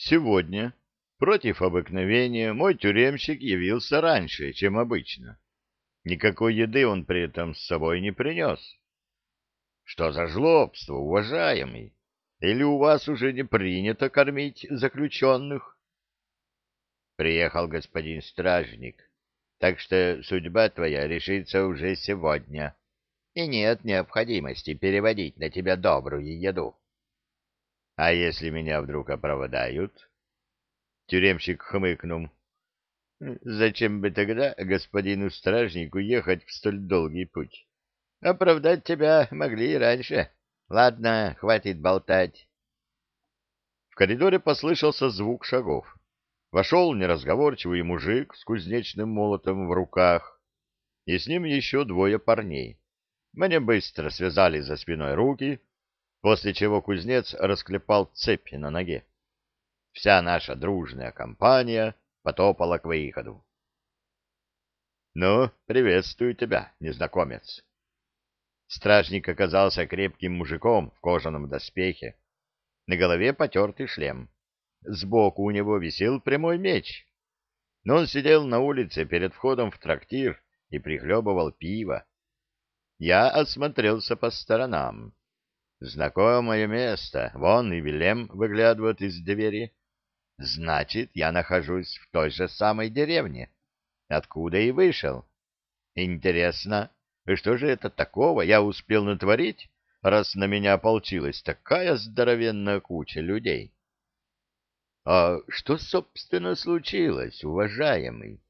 Сегодня, против обыкновения, мой тюремщик явился раньше, чем обычно. Никакой еды он при этом с собой не принес. Что за жлобство, уважаемый? Или у вас уже не принято кормить заключенных? Приехал господин стражник, так что судьба твоя решится уже сегодня, и нет необходимости переводить на тебя добрую еду. А если меня вдруг оправдают? Тюремщик хмыкнул. Зачем бы тогда господину стражнику ехать в столь долгий путь? Оправдать тебя могли и раньше. Ладно, хватит болтать. В коридоре послышался звук шагов. Вошел неразговорчивый мужик с кузнечным молотом в руках, и с ним еще двое парней. Мне быстро связали за спиной руки, после чего кузнец расклепал цепи на ноге. Вся наша дружная компания потопала к выходу. — Ну, приветствую тебя, незнакомец. Стражник оказался крепким мужиком в кожаном доспехе. На голове потертый шлем. Сбоку у него висел прямой меч. Но он сидел на улице перед входом в трактир и прихлебывал пиво. Я осмотрелся по сторонам. Знакомое место. Вон и Вилем выглядывает из двери. Значит, я нахожусь в той же самой деревне, откуда и вышел. Интересно, и что же это такого я успел натворить, раз на меня ополчилась такая здоровенная куча людей? А что, собственно, случилось, уважаемый?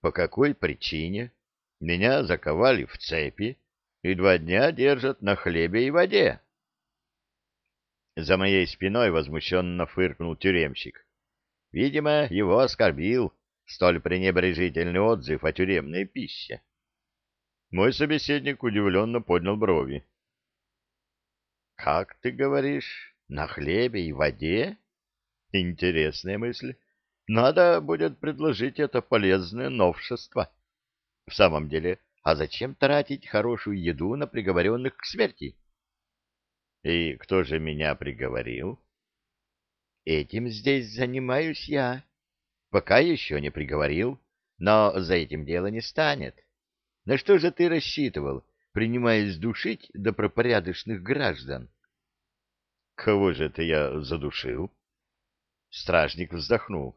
По какой причине меня заковали в цепи и два дня держат на хлебе и воде? За моей спиной возмущенно фыркнул тюремщик. Видимо, его оскорбил столь пренебрежительный отзыв о тюремной пище. Мой собеседник удивленно поднял брови. — Как ты говоришь, на хлебе и воде? Интересная мысль. Надо будет предложить это полезное новшество. В самом деле, а зачем тратить хорошую еду на приговоренных к смерти? И кто же меня приговорил? Этим здесь занимаюсь я. Пока еще не приговорил, но за этим дело не станет. На что же ты рассчитывал, принимаясь душить добропорядочных граждан? Кого же это я задушил? Стражник вздохнул.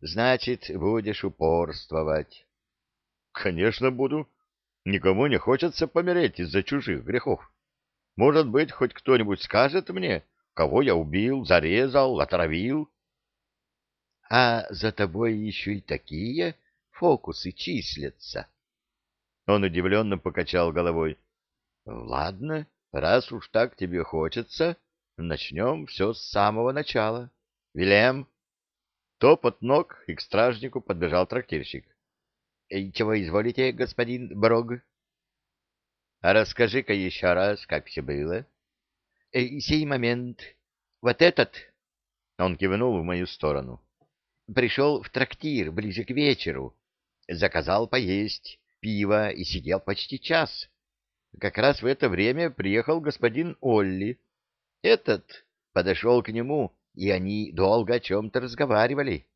Значит, будешь упорствовать. Конечно, буду. Никому не хочется помереть из-за чужих грехов. Может быть, хоть кто-нибудь скажет мне, кого я убил, зарезал, отравил? А за тобой еще и такие фокусы числятся. Он удивленно покачал головой. — Ладно, раз уж так тебе хочется, начнем все с самого начала. Вилем! Топот ног, и к стражнику подбежал трактирщик. — Чего изволите, господин Брог? — расскажи-ка еще раз, как все было. — Сей момент. Вот этот... Он кивнул в мою сторону. Пришел в трактир ближе к вечеру. Заказал поесть пива и сидел почти час. Как раз в это время приехал господин Олли. Этот подошел к нему, и они долго о чем-то разговаривали.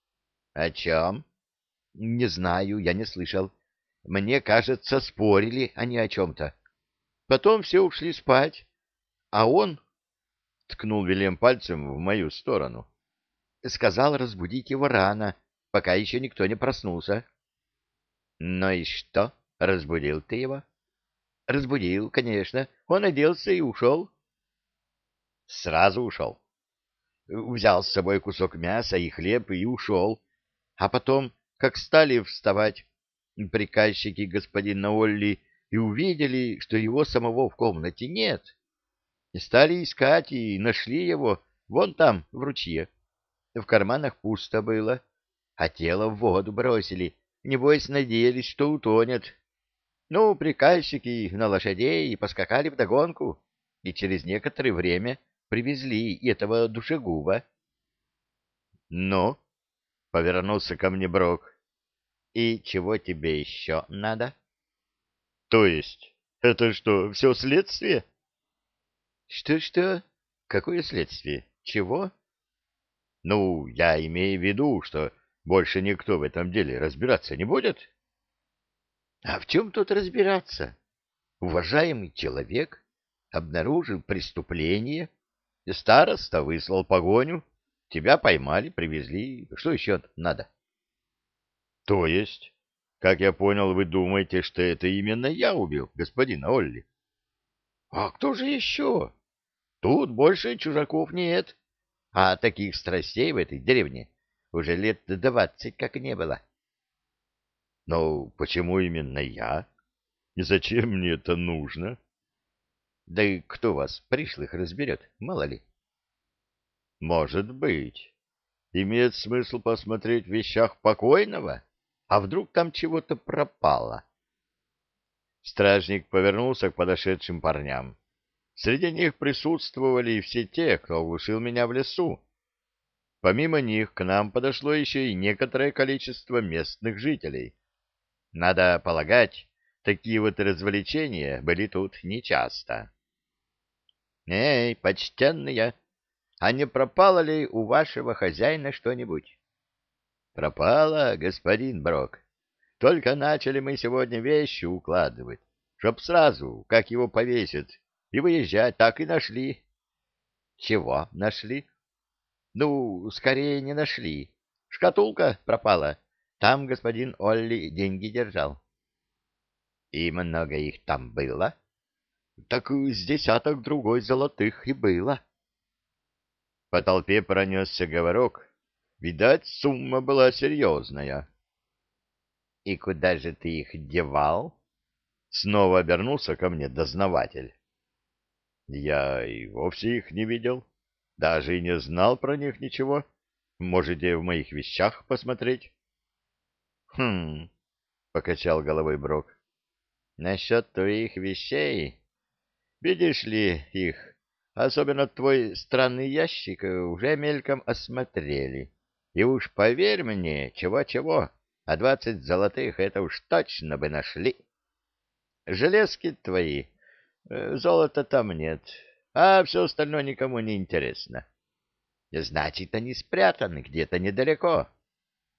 — О чем? — Не знаю, я не слышал. Мне кажется, спорили они о чем-то. Потом все ушли спать, а он, — ткнул Вильям пальцем в мою сторону, — сказал разбудить его рано, пока еще никто не проснулся. — ну и что? Разбудил ты его? Разбудил, конечно. Он оделся и ушел. Сразу ушел. Взял с собой кусок мяса и хлеб и ушел. А потом, как стали вставать приказчики господина Олли и увидели, что его самого в комнате нет, и стали искать и нашли его вон там, в ручье. В карманах пусто было, а тело в воду бросили, Небось, надеялись, что утонет. Ну, приказчики на лошадей и поскакали вдогонку, и через некоторое время привезли этого душегуба. — Ну? — повернулся ко мне Брок. — И чего тебе еще надо? — То есть, это что, все следствие? — Что-что? Какое следствие? Чего? Ну, я имею в виду, что больше никто в этом деле разбираться не будет. А в чем тут разбираться? Уважаемый человек обнаружил преступление, староста выслал погоню, тебя поймали, привезли. Что еще надо? То есть, как я понял, вы думаете, что это именно я убил господина Олли? А кто же еще? Тут больше чужаков нет, а таких страстей в этой деревне уже лет двадцать как не было. Но почему именно я? И зачем мне это нужно? Да и кто вас, пришлых, разберет, мало ли. Может быть. Имеет смысл посмотреть в вещах покойного? А вдруг там чего-то пропало? Стражник повернулся к подошедшим парням. Среди них присутствовали и все те, кто оглушил меня в лесу. Помимо них к нам подошло еще и некоторое количество местных жителей. Надо полагать, такие вот развлечения были тут нечасто. — Эй, почтенные, а не пропало ли у вашего хозяина что-нибудь? — Пропало, господин Брок. Только начали мы сегодня вещи укладывать, чтоб сразу, как его повесят, и выезжать так и нашли. Чего нашли? Ну, скорее не нашли. Шкатулка пропала. Там господин Олли деньги держал. И много их там было? Так с десяток другой золотых и было. По толпе пронесся говорок. Видать, сумма была серьезная. — И куда же ты их девал? Снова обернулся ко мне дознаватель. Я и вовсе их не видел, даже и не знал про них ничего. Можете в моих вещах посмотреть. — Хм, — покачал головой Брок. — Насчет твоих вещей... Видишь ли их, особенно твой странный ящик, уже мельком осмотрели. И уж поверь мне, чего-чего, а двадцать золотых это уж точно бы нашли. Железки твои Э, золота там нет, а все остальное никому не интересно. Значит, они спрятаны где-то недалеко.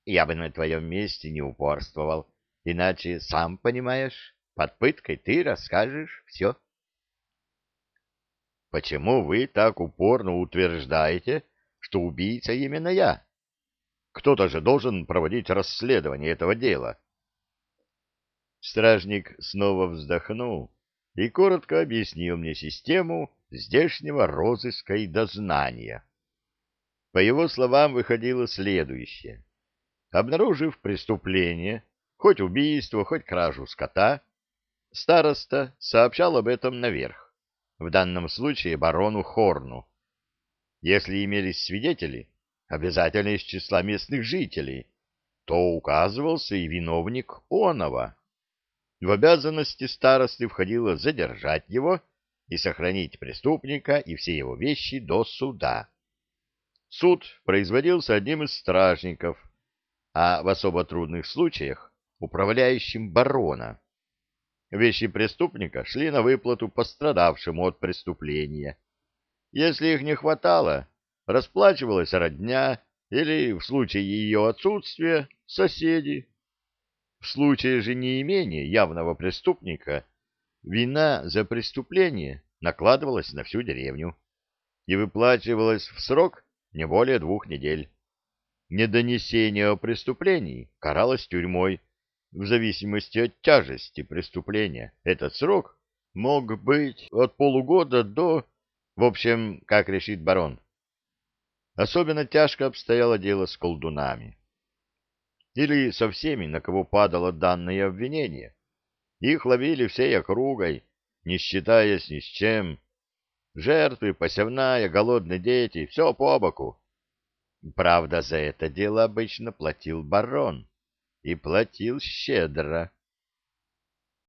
Я бы на твоем месте не упорствовал, иначе, сам понимаешь, под пыткой ты расскажешь все. Почему вы так упорно утверждаете, что убийца именно я? Кто-то же должен проводить расследование этого дела. Стражник снова вздохнул и коротко объяснил мне систему здешнего розыска и дознания. По его словам, выходило следующее. Обнаружив преступление, хоть убийство, хоть кражу скота, староста сообщал об этом наверх, в данном случае барону Хорну. Если имелись свидетели, обязательно из числа местных жителей, то указывался и виновник оного. В обязанности старосты входило задержать его и сохранить преступника и все его вещи до суда. Суд производился одним из стражников, а в особо трудных случаях — управляющим барона. Вещи преступника шли на выплату пострадавшему от преступления. Если их не хватало, расплачивалась родня или, в случае ее отсутствия, соседи. В случае же неимения явного преступника вина за преступление накладывалась на всю деревню и выплачивалась в срок не более двух недель. Недонесение о преступлении каралось тюрьмой в зависимости от тяжести преступления. Этот срок мог быть от полугода до... В общем, как решит барон. Особенно тяжко обстояло дело с колдунами или со всеми, на кого падало данное обвинение. Их ловили всей округой, не считаясь ни с чем. Жертвы, посевная, голодные дети — все по боку. Правда, за это дело обычно платил барон. И платил щедро.